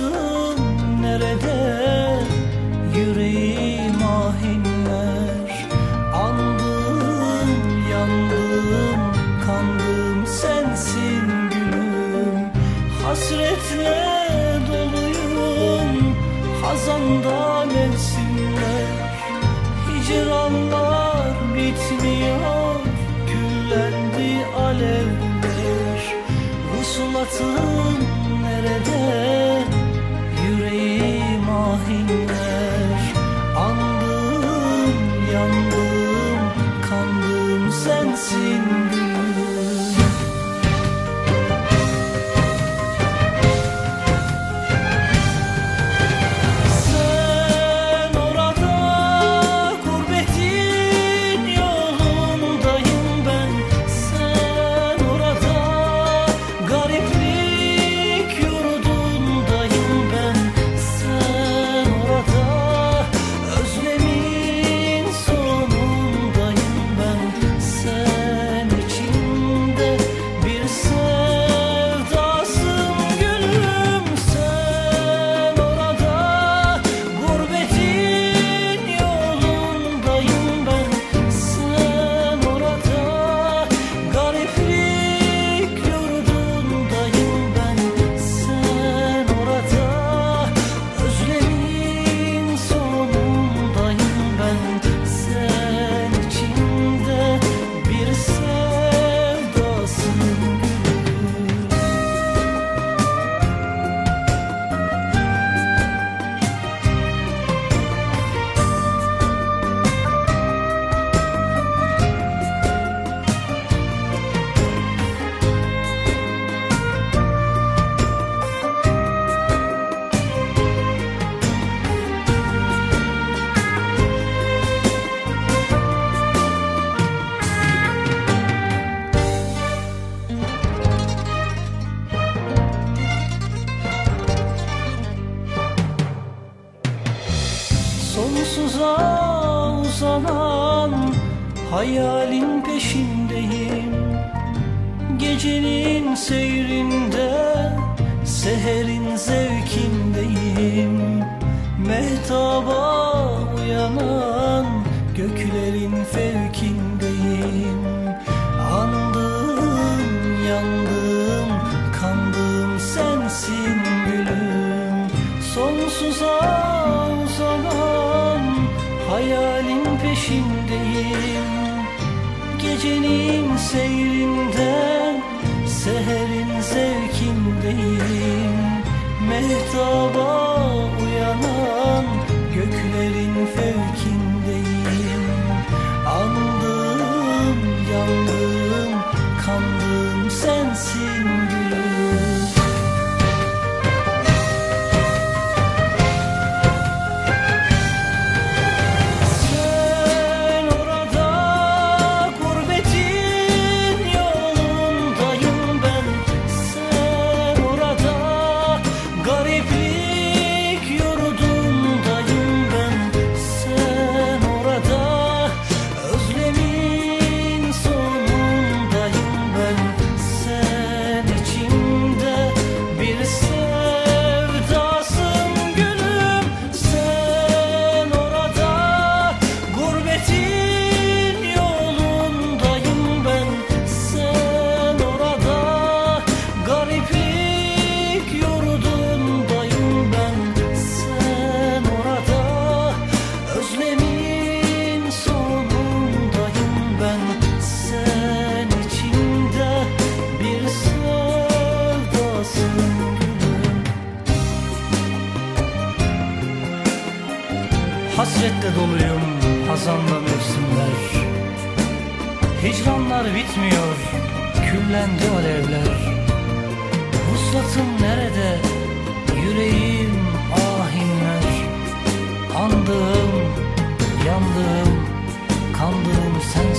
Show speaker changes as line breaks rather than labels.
Vuslatın nerede? Yüreğim ahinler. Andım yandım kandım sensin gülüm. Hasretle doluyum hazanda mevsimler. Hicranlar bitmiyor küllendi alevler. Vuslatın kandım sensin Sonsuza uzanan hayalin peşindeyim. Gecenin seyrinde seherin zevkindeyim. Mehtaba hayalin peşindeyim. Gecenin seyrinden seherin zevkindeyim. Mehtaba uyanan Hasretle doluyum hazanla mevsimler. Hicranlar bitmiyor küllendi alevler. Vuslatım nerede? Yüreğim ahinler. Andığım yandığım kandığım sensin